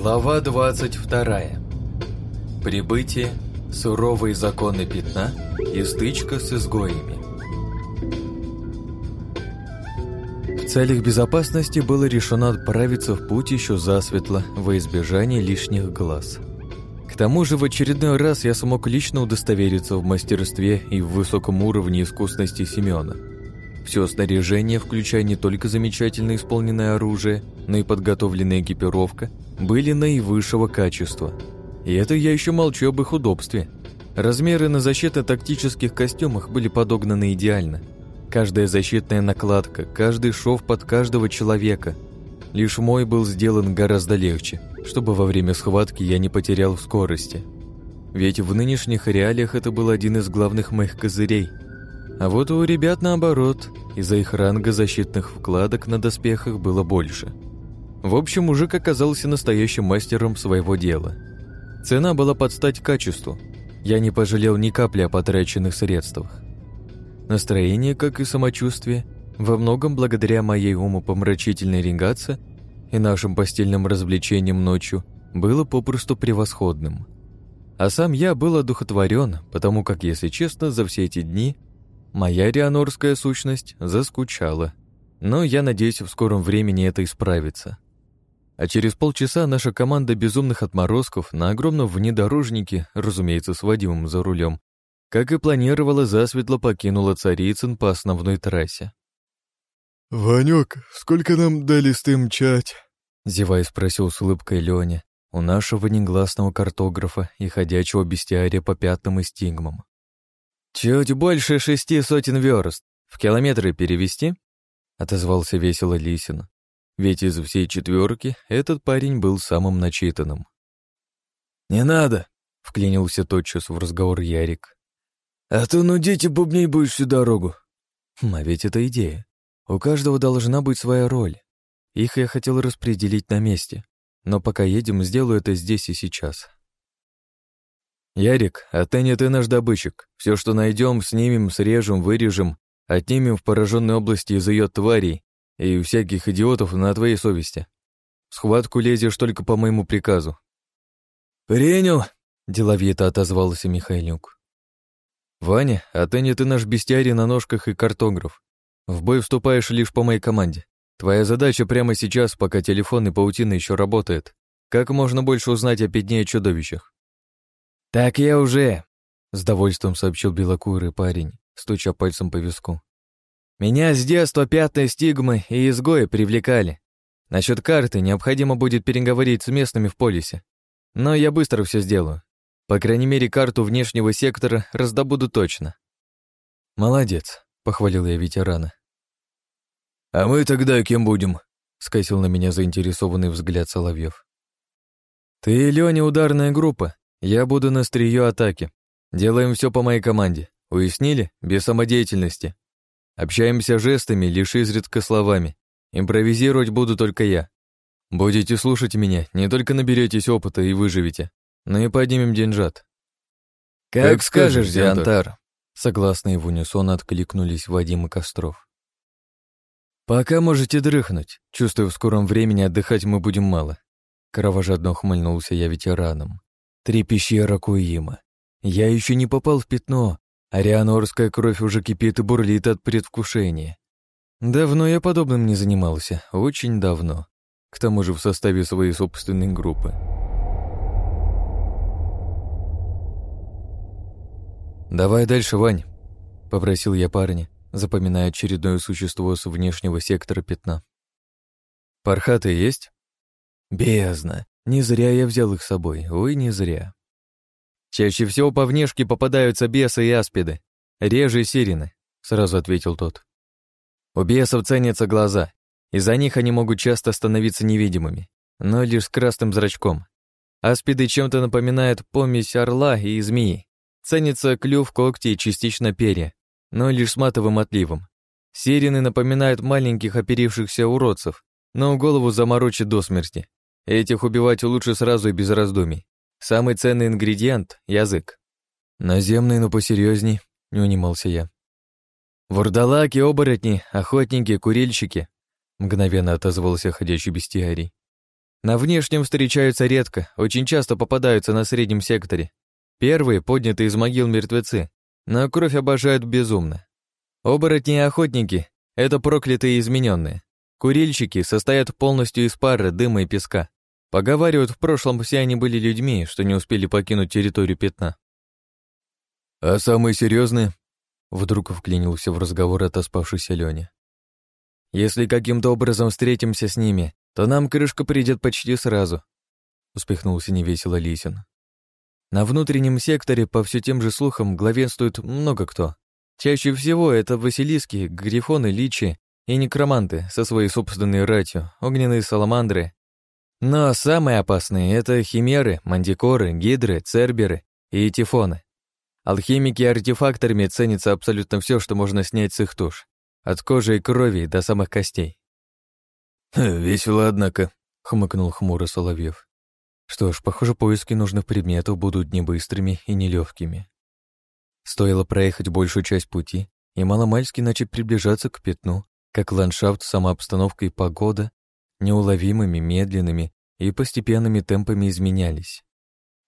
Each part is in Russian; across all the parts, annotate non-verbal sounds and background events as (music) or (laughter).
Глава 22. Прибытие, суровые законы пятна и стычка с изгоями. В целях безопасности было решено отправиться в путь еще засветло во избежание лишних глаз. К тому же в очередной раз я смог лично удостовериться в мастерстве и в высоком уровне искусности Семена – все снаряжение, включая не только замечательно исполненное оружие, но и подготовленная экипировка, были наивысшего качества. И это я еще молчу об их удобстве. Размеры на защитно-тактических костюмах были подогнаны идеально. Каждая защитная накладка, каждый шов под каждого человека. Лишь мой был сделан гораздо легче, чтобы во время схватки я не потерял в скорости. Ведь в нынешних реалиях это был один из главных моих козырей – а вот у ребят наоборот, из-за их ранга защитных вкладок на доспехах было больше. В общем, мужик оказался настоящим мастером своего дела. Цена была под стать качеству. Я не пожалел ни капли о потраченных средствах. Настроение, как и самочувствие, во многом благодаря моей умопомрачительной регации и нашим постельным развлечениям ночью, было попросту превосходным. А сам я был одухотворен, потому как, если честно, за все эти дни – Моя рианорская сущность заскучала, но я надеюсь, в скором времени это исправится. А через полчаса наша команда безумных отморозков на огромном внедорожнике, разумеется, с Вадимом за рулем, как и планировала, засветло покинула Царицын по основной трассе. «Ванёк, сколько нам дали с тем мчать?» Зевая спросил с улыбкой Лёня у нашего негласного картографа и ходячего бестиария по пятнам и стигмам. «Чуть больше шести сотен верст. В километры перевести?» — отозвался весело Лисин. Ведь из всей четверки этот парень был самым начитанным. «Не надо!» — вклинился тотчас в разговор Ярик. «А то нудите бубней будешь всю дорогу». Хм, а ведь это идея. У каждого должна быть своя роль. Их я хотел распределить на месте, но пока едем, сделаю это здесь и сейчас. «Ярик, отныне ты наш добытчик. Все, что найдем, снимем, срежем, вырежем, отнимем в пораженной области из ее тварей и всяких идиотов на твоей совести. В схватку лезешь только по моему приказу». «Принял», — деловито отозвался Михайлюк. «Ваня, отныне ты наш бестиарий на ножках и картограф. В бой вступаешь лишь по моей команде. Твоя задача прямо сейчас, пока телефон и паутина еще работает, как можно больше узнать о пятне и чудовищах. «Так я уже», — с довольством сообщил белокурый парень, стуча пальцем по виску. «Меня с детства пятые стигмы и изгои привлекали. Насчет карты необходимо будет переговорить с местными в полисе. Но я быстро все сделаю. По крайней мере, карту внешнего сектора раздобуду точно». «Молодец», — похвалил я ветерана. «А мы тогда кем будем?» — скосил на меня заинтересованный взгляд Соловьев. «Ты, Лёня, ударная группа, я буду на стрие атаки. Делаем все по моей команде. Уяснили? Без самодеятельности. Общаемся жестами, лишь изредка словами. Импровизировать буду только я. Будете слушать меня, не только наберетесь опыта и выживете, но и поднимем деньжат. «Как, как скажешь, Диантар!» Согласно в унисон откликнулись Вадим и Костров. «Пока можете дрыхнуть. Чувствую, в скором времени отдыхать мы будем мало». Кровожадно ухмыльнулся я ветераном. Три пещеры Куима. Я еще не попал в пятно, а рианорская кровь уже кипит и бурлит от предвкушения. Давно я подобным не занимался, очень давно. К тому же в составе своей собственной группы. «Давай дальше, Вань», — попросил я парня, запоминая очередное существо с внешнего сектора пятна. «Пархаты есть?» «Бездна. Не зря я взял их с собой, ой, не зря. Чаще всего по внешке попадаются бесы и аспиды, реже сирены, сразу ответил тот. У бесов ценятся глаза, из-за них они могут часто становиться невидимыми, но лишь с красным зрачком. Аспиды чем-то напоминают помесь орла и змеи. Ценится клюв, когти и частично перья, но лишь с матовым отливом. Сирены напоминают маленьких оперившихся уродцев, но голову заморочат до смерти. Этих убивать лучше сразу и без раздумий. Самый ценный ингредиент — язык. Наземный, но посерьезней, не унимался я. Вурдалаки, оборотни, охотники, курильщики, мгновенно отозвался ходячий бестиарий. На внешнем встречаются редко, очень часто попадаются на среднем секторе. Первые подняты из могил мертвецы, но кровь обожают безумно. Оборотни и охотники — это проклятые измененные. Курильщики состоят полностью из пара, дыма и песка. Поговаривают, в прошлом все они были людьми, что не успели покинуть территорию пятна. «А самые серьезные? Вдруг вклинился в разговор отоспавшийся Леня. «Если каким-то образом встретимся с ними, то нам крышка придет почти сразу», успехнулся невесело Лисин. На внутреннем секторе, по все тем же слухам, главенствует много кто. Чаще всего это василиски, грифоны, личи и некроманты со своей собственной ратью, огненные саламандры. Но самые опасные — это химеры, мандикоры, гидры, церберы и тифоны. Алхимики артефакторами ценится абсолютно все, что можно снять с их туш. От кожи и крови до самых костей. «Весело, однако», — хмыкнул хмуро Соловьев. Что ж, похоже, поиски нужных предметов будут не быстрыми и нелегкими. Стоило проехать большую часть пути, и маломальски начать приближаться к пятну, как ландшафт, сама обстановка и погода неуловимыми, медленными и постепенными темпами изменялись.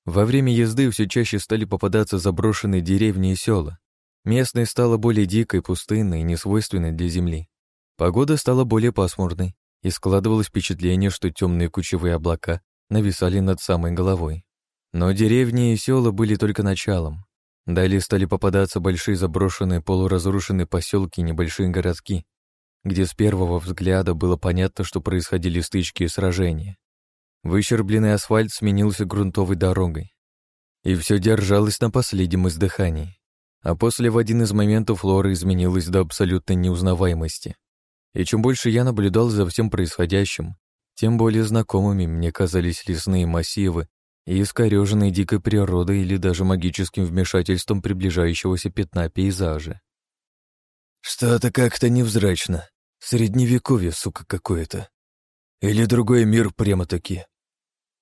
Во время езды все чаще стали попадаться заброшенные деревни и села. Местность стала более дикой, пустынной и несвойственной для земли. Погода стала более пасмурной, и складывалось впечатление, что темные кучевые облака нависали над самой головой. Но деревни и села были только началом. Далее стали попадаться большие заброшенные полуразрушенные поселки и небольшие городки, где с первого взгляда было понятно, что происходили стычки и сражения. Выщербленный асфальт сменился грунтовой дорогой. И все держалось на последнем издыхании. А после в один из моментов флора изменилась до абсолютной неузнаваемости. И чем больше я наблюдал за всем происходящим, тем более знакомыми мне казались лесные массивы и искореженные дикой природой или даже магическим вмешательством приближающегося пятна пейзажа. «Что-то как-то невзрачно. Средневековье, сука, какое-то. Или другой мир прямо-таки.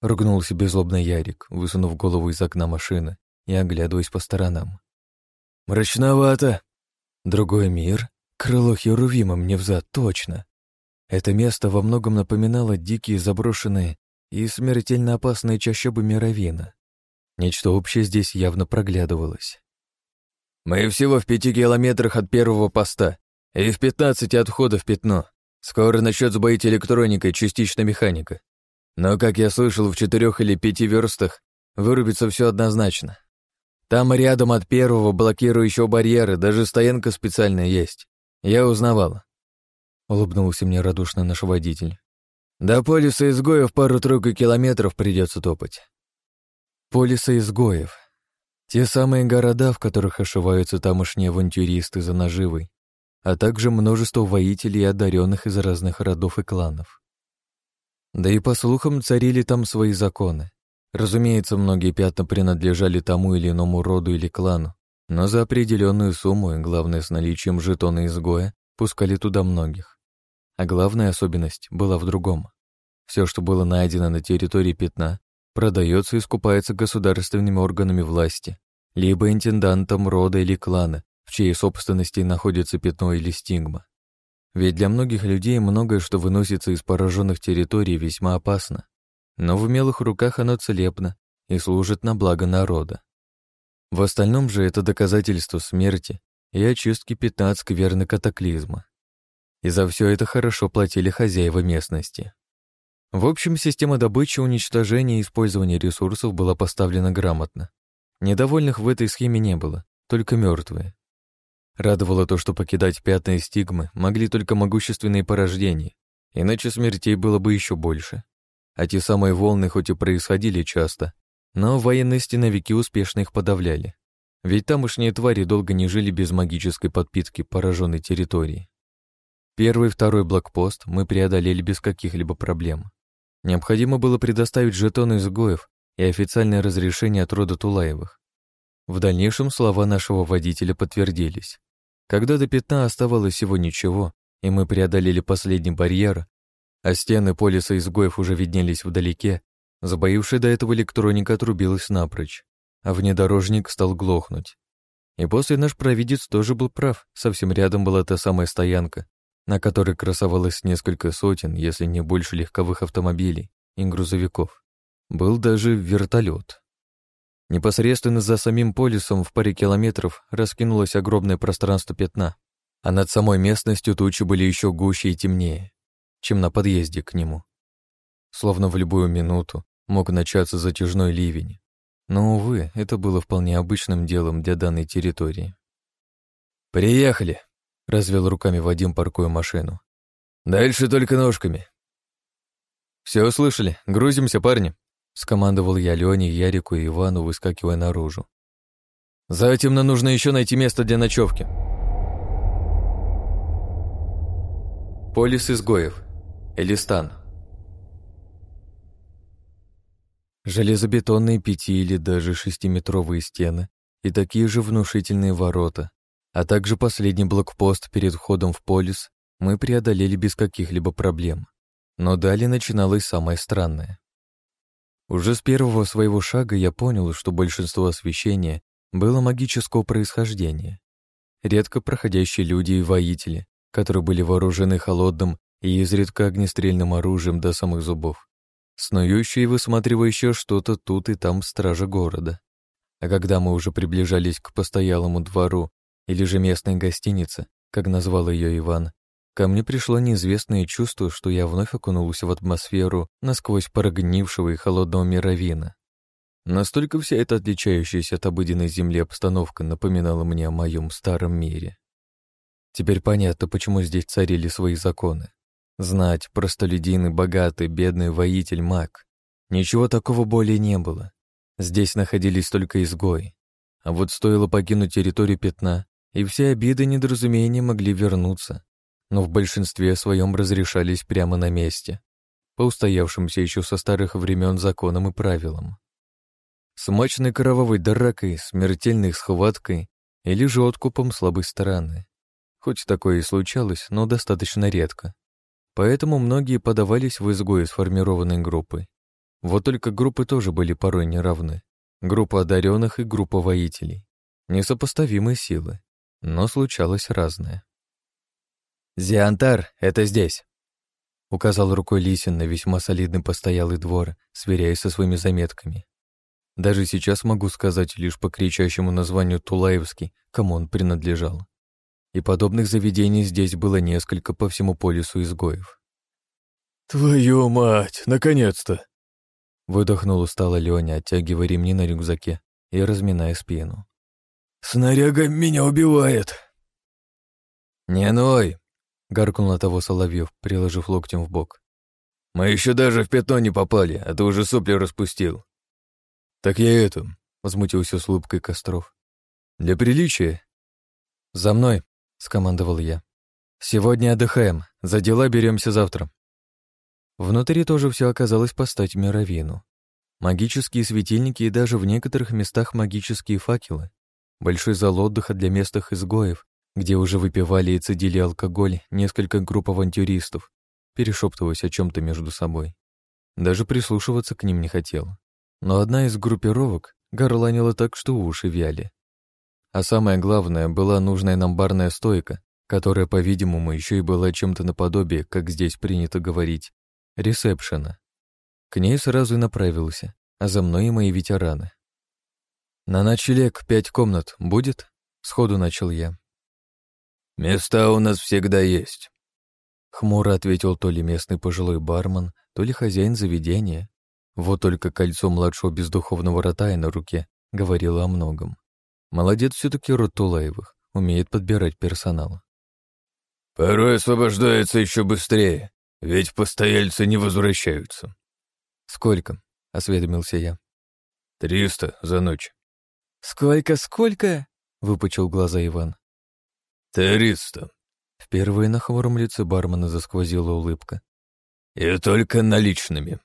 Ругнулся беззлобно Ярик, высунув голову из окна машины и оглядываясь по сторонам. «Мрачновато!» «Другой мир? Крыло Херувима мне взад, точно!» Это место во многом напоминало дикие, заброшенные и смертельно опасные чащобы Мировина. Нечто общее здесь явно проглядывалось. «Мы всего в пяти километрах от первого поста и в пятнадцати от входа в пятно. Скоро начнет сбоить электроника и частично механика. Но, как я слышал, в четырех или пяти верстах вырубится все однозначно. Там рядом от первого блокирующего барьера даже стоянка специальная есть. Я узнавал. Улыбнулся мне радушно наш водитель. До полюса изгоев пару-тройку километров придется топать. Полиса изгоев. Те самые города, в которых ошиваются тамошние авантюристы за наживой, а также множество воителей и одаренных из разных родов и кланов. Да и по слухам царили там свои законы. Разумеется, многие пятна принадлежали тому или иному роду или клану, но за определенную сумму, главное с наличием жетона изгоя, пускали туда многих. А главная особенность была в другом. Все, что было найдено на территории пятна, продается и скупается государственными органами власти, либо интендантом рода или клана, в чьей собственности находится пятно или стигма. Ведь для многих людей многое, что выносится из пораженных территорий, весьма опасно. Но в умелых руках оно целебно и служит на благо народа. В остальном же это доказательство смерти и очистки пятна от скверны катаклизма. И за все это хорошо платили хозяева местности. В общем, система добычи, уничтожения и использования ресурсов была поставлена грамотно. Недовольных в этой схеме не было, только мертвые. Радовало то, что покидать пятные стигмы могли только могущественные порождения, иначе смертей было бы еще больше. А те самые волны хоть и происходили часто, но военные стеновики успешно их подавляли. Ведь тамошние твари долго не жили без магической подпитки пораженной территории. Первый и второй блокпост мы преодолели без каких-либо проблем. Необходимо было предоставить жетоны изгоев и официальное разрешение от рода Тулаевых. В дальнейшем слова нашего водителя подтвердились. Когда до пятна оставалось всего ничего, и мы преодолели последний барьер, а стены полиса изгоев уже виднелись вдалеке, забоившая до этого электроника отрубилась напрочь, а внедорожник стал глохнуть. И после наш провидец тоже был прав, совсем рядом была та самая стоянка, на которой красовалось несколько сотен, если не больше легковых автомобилей и грузовиков. Был даже вертолет. Непосредственно за самим полисом в паре километров раскинулось огромное пространство пятна, а над самой местностью тучи были еще гуще и темнее, чем на подъезде к нему. Словно в любую минуту мог начаться затяжной ливень. Но, увы, это было вполне обычным делом для данной территории. «Приехали!» — развел руками Вадим, паркуя машину. «Дальше только ножками». «Все услышали, грузимся, парни!» скомандовал я Лене, Ярику и Ивану, выскакивая наружу. Затем нам нужно еще найти место для ночевки. Полис изгоев. Элистан. Железобетонные пяти- или даже шестиметровые стены и такие же внушительные ворота, а также последний блокпост перед входом в полис мы преодолели без каких-либо проблем. Но далее начиналось самое странное. Уже с первого своего шага я понял, что большинство освещения было магического происхождения. Редко проходящие люди и воители, которые были вооружены холодным и изредка огнестрельным оружием до самых зубов, снующие и высматривающие что-то тут и там стража города. А когда мы уже приближались к постоялому двору или же местной гостинице, как назвал ее Иван, Ко мне пришло неизвестное чувство, что я вновь окунулся в атмосферу насквозь прогнившего и холодного мировина. Настолько вся эта отличающаяся от обыденной земли обстановка напоминала мне о моем старом мире. Теперь понятно, почему здесь царили свои законы. Знать, простолюдин богатый, бедный воитель, маг. Ничего такого более не было. Здесь находились только изгои. А вот стоило покинуть территорию пятна, и все обиды и недоразумения могли вернуться но в большинстве своем разрешались прямо на месте, по устоявшимся еще со старых времен законам и правилам. С мощной кровавой дракой, смертельной схваткой или же откупом слабой стороны. Хоть такое и случалось, но достаточно редко. Поэтому многие подавались в изгои сформированной группой. Вот только группы тоже были порой неравны. Группа одаренных и группа воителей. Несопоставимые силы, но случалось разное. «Зиантар, это здесь!» Указал рукой Лисин на весьма солидный постоялый двор, сверяясь со своими заметками. Даже сейчас могу сказать лишь по кричащему названию Тулаевский, кому он принадлежал. И подобных заведений здесь было несколько по всему полюсу изгоев. «Твою мать, наконец-то!» Выдохнул устало Леня, оттягивая ремни на рюкзаке и разминая спину. «Снаряга меня убивает!» «Не ной, — гаркнул на того Соловьев, приложив локтем в бок. «Мы еще даже в пятно не попали, а ты уже сопли распустил». «Так я это...» — возмутился с улыбкой Костров. «Для приличия». «За мной», — скомандовал я. «Сегодня отдыхаем, за дела беремся завтра». Внутри тоже все оказалось по стать мировину. Магические светильники и даже в некоторых местах магические факелы. Большой зал отдыха для местных изгоев, где уже выпивали и цедили алкоголь несколько групп авантюристов, перешептываясь о чем-то между собой. Даже прислушиваться к ним не хотел. Но одна из группировок горланила так, что уши вяли. А самое главное, была нужная нам барная стойка, которая, по-видимому, еще и была чем-то наподобие, как здесь принято говорить, ресепшена. К ней сразу и направился, а за мной и мои ветераны. «На ночлег пять комнат будет?» — сходу начал я. «Места у нас всегда есть», — хмуро ответил то ли местный пожилой бармен, то ли хозяин заведения. Вот только кольцо младшего бездуховного ротая на руке говорило о многом. Молодец все-таки род Тулаевых, умеет подбирать персонал. «Порой освобождается еще быстрее, ведь постояльцы не возвращаются». «Сколько?» — осведомился я. «Триста за ночь». «Сколько, сколько?» — выпучил глаза Иван. «Триста». Впервые на хмуром лице бармена засквозила улыбка. «И только наличными».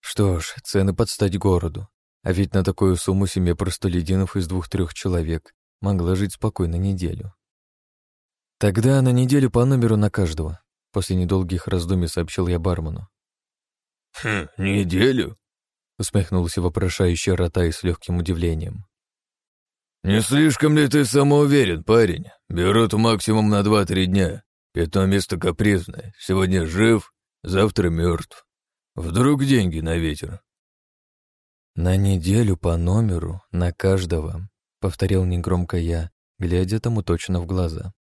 Что ж, цены под стать городу. А ведь на такую сумму семья простолюдинов из двух-трех человек могла жить спокойно неделю. Тогда на неделю по номеру на каждого. После недолгих раздумий сообщил я бармену. «Хм, неделю?» усмехнулся вопрошающий Ротай с легким удивлением. «Не слишком ли ты самоуверен, парень? Берут максимум на два-три дня. Пятно место капризное. Сегодня жив, завтра мертв. Вдруг деньги на ветер?» «На неделю по номеру, на каждого», — повторил негромко я, глядя тому точно в глаза.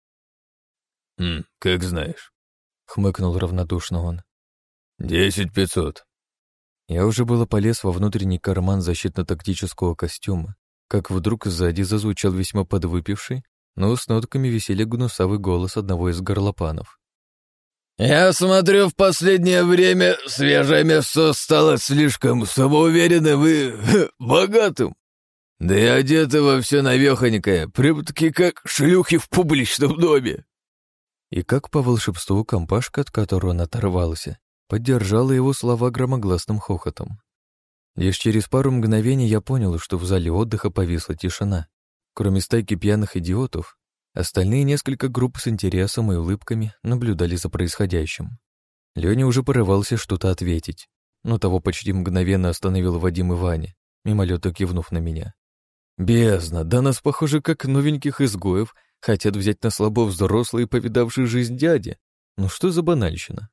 «Хм, как знаешь», — хмыкнул равнодушно он. «Десять пятьсот». Я уже было полез во внутренний карман защитно-тактического костюма, как вдруг сзади зазвучал весьма подвыпивший, но с нотками веселья гнусавый голос одного из горлопанов. «Я смотрю, в последнее время свежее мясо стало слишком самоуверенным и богатым. Да и одеты во все навехонькое, прям-таки как шлюхи в публичном доме». И как по волшебству компашка, от которого он оторвался, поддержала его слова громогласным хохотом. Лишь через пару мгновений я понял, что в зале отдыха повисла тишина. Кроме стайки пьяных идиотов, Остальные несколько групп с интересом и улыбками наблюдали за происходящим. Леня уже порывался что-то ответить, но того почти мгновенно остановил Вадим и Ваня, мимолетно кивнув на меня. «Бездна, да нас, похоже, как новеньких изгоев, хотят взять на слабо взрослые, повидавшие жизнь дяди. Ну что за банальщина?»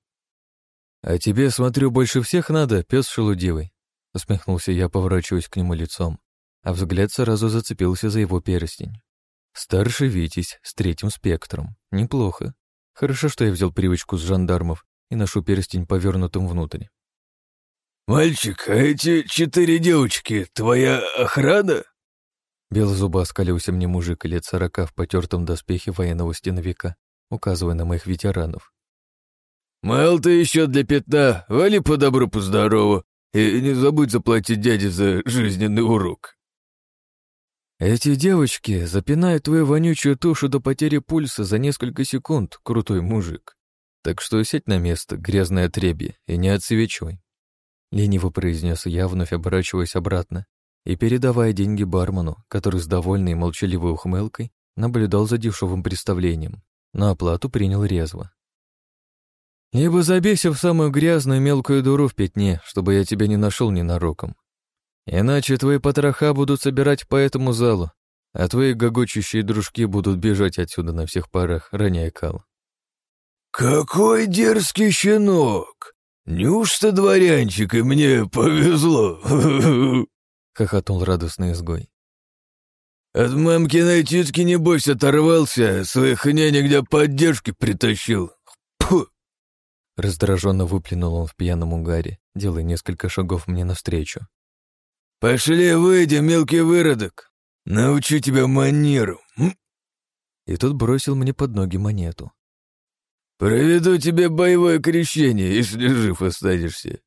«А тебе, смотрю, больше всех надо, пес шелудивый», — усмехнулся я, поворачиваясь к нему лицом, а взгляд сразу зацепился за его перстень. Старший Витязь с третьим спектром. Неплохо. Хорошо, что я взял привычку с жандармов и ношу перстень повернутым внутрь. «Мальчик, а эти четыре девочки — твоя охрана?» Белозубо оскалился мне мужик лет сорока в потертом доспехе военного стеновика, указывая на моих ветеранов. «Мал ты еще для пятна, вали по добру, по здорову, и не забудь заплатить дяде за жизненный урок». «Эти девочки запинают твою вонючую тушу до потери пульса за несколько секунд, крутой мужик. Так что сядь на место, грязное отребье, и не отсвечивай». Лениво произнес я, вновь оборачиваясь обратно и передавая деньги бармену, который с довольной и молчаливой ухмылкой наблюдал за дешевым представлением, но оплату принял резво. «Либо забейся в самую грязную мелкую дуру в пятне, чтобы я тебя не нашел ненароком, Иначе твои потроха будут собирать по этому залу, а твои гогочущие дружки будут бежать отсюда на всех парах, роняя кал. «Какой дерзкий щенок! Неужто дворянчик, и мне повезло?» (laughs) — хохотнул радостный изгой. «От мамкиной тетки, небось, оторвался, своих нянек для поддержки притащил. Пфу!» Раздраженно выплюнул он в пьяном угаре, делая несколько шагов мне навстречу. «Пошли, выйдем, мелкий выродок! Научу тебя манеру!» И тут бросил мне под ноги монету. «Проведу тебе боевое крещение, если жив останешься!»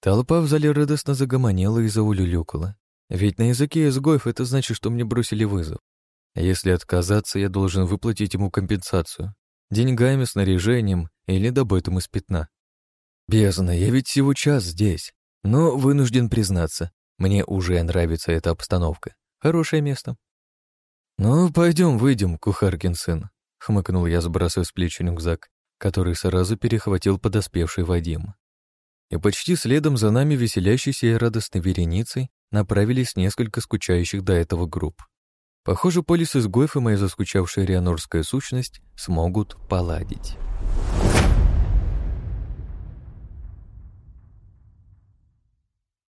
Толпа в зале радостно загомонела и заулюлюкала. Ведь на языке изгоев это значит, что мне бросили вызов. А если отказаться, я должен выплатить ему компенсацию. Деньгами, снаряжением или добытым из пятна. Бездна, я ведь всего час здесь. Но вынужден признаться, мне уже нравится эта обстановка. Хорошее место. «Ну, пойдем, выйдем, кухаркин сын», — хмыкнул я, сбрасывая с плеч рюкзак, который сразу перехватил подоспевший Вадим. И почти следом за нами веселящейся и радостной вереницей направились несколько скучающих до этого групп. Похоже, полис изгоев и моя заскучавшая рианорская сущность смогут поладить.